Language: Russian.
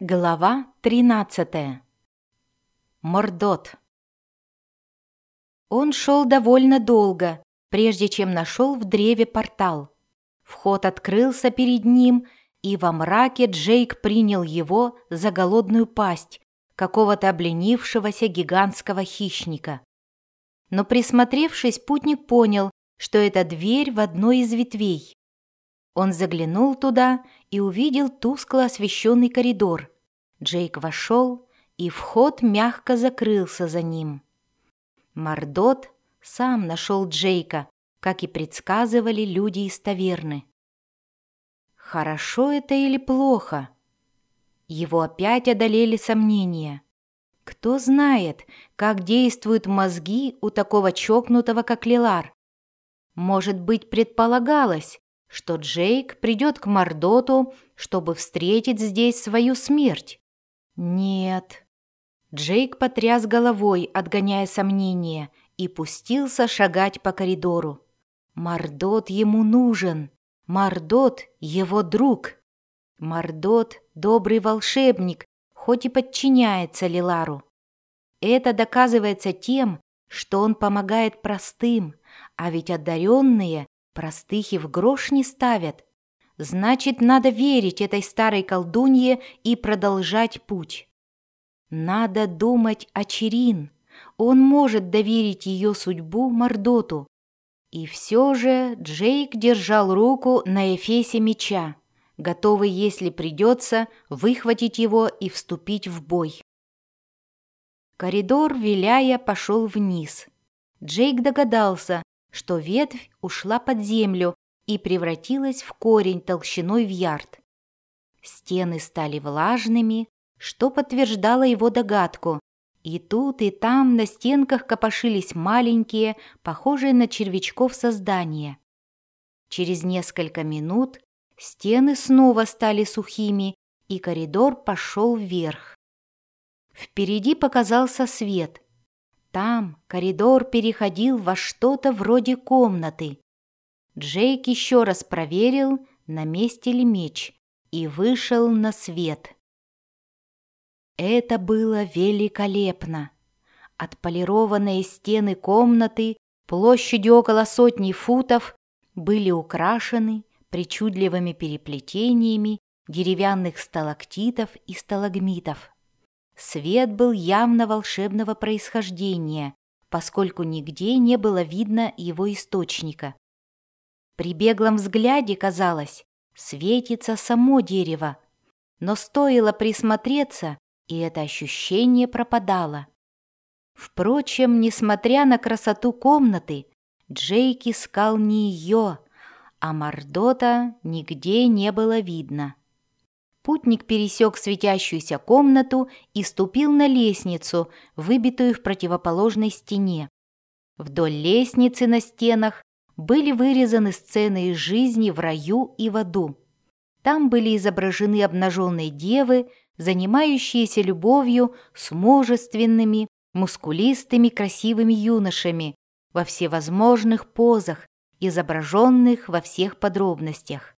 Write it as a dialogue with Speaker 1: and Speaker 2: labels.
Speaker 1: Глава 13. Мордот. Он шел довольно долго, прежде чем нашел в древе портал. Вход открылся перед ним, и во мраке Джейк принял его за голодную пасть какого-то обленившегося гигантского хищника. Но присмотревшись, путник понял, что это дверь в одной из ветвей. Он заглянул туда и увидел тускло освещенный коридор. Джейк вошел, и вход мягко закрылся за ним. Мордот сам нашел Джейка, как и предсказывали люди из таверны. Хорошо это или плохо? Его опять одолели сомнения. Кто знает, как действуют мозги у такого чокнутого, как Лилар? Может быть, предполагалось, что Джейк придет к Мордоту, чтобы встретить здесь свою смерть. Нет. Джейк потряс головой, отгоняя сомнения, и пустился шагать по коридору. Мордот ему нужен. Мордот — его друг. Мордот — добрый волшебник, хоть и подчиняется Лилару. Это доказывается тем, что он помогает простым, а ведь одаренные Простых и в грош не ставят. Значит, надо верить этой старой колдунье и продолжать путь. Надо думать о Черин. Он может доверить ее судьбу Мордоту. И все же Джейк держал руку на эфесе меча, готовый, если придется, выхватить его и вступить в бой. Коридор, виляя, пошел вниз. Джейк догадался, что ветвь ушла под землю и превратилась в корень толщиной в ярд. Стены стали влажными, что подтверждало его догадку. И тут, и там на стенках копошились маленькие, похожие на червячков создания. Через несколько минут стены снова стали сухими, и коридор пошел вверх. Впереди показался свет, там коридор переходил во что-то вроде комнаты. Джейк еще раз проверил, на месте ли меч, и вышел на свет. Это было великолепно. Отполированные стены комнаты площадью около сотни футов были украшены причудливыми переплетениями деревянных сталактитов и сталагмитов. Свет был явно волшебного происхождения, поскольку нигде не было видно его источника. При беглом взгляде казалось, светится само дерево, но стоило присмотреться, и это ощущение пропадало. Впрочем, несмотря на красоту комнаты, Джейк искал не ее, а Мордота нигде не было видно. Путник пересек светящуюся комнату и ступил на лестницу, выбитую в противоположной стене. Вдоль лестницы на стенах были вырезаны сцены из жизни в раю и в аду. Там были изображены обнаженные девы, занимающиеся любовью с мужественными, мускулистыми, красивыми юношами во всевозможных позах, изображенных во всех подробностях.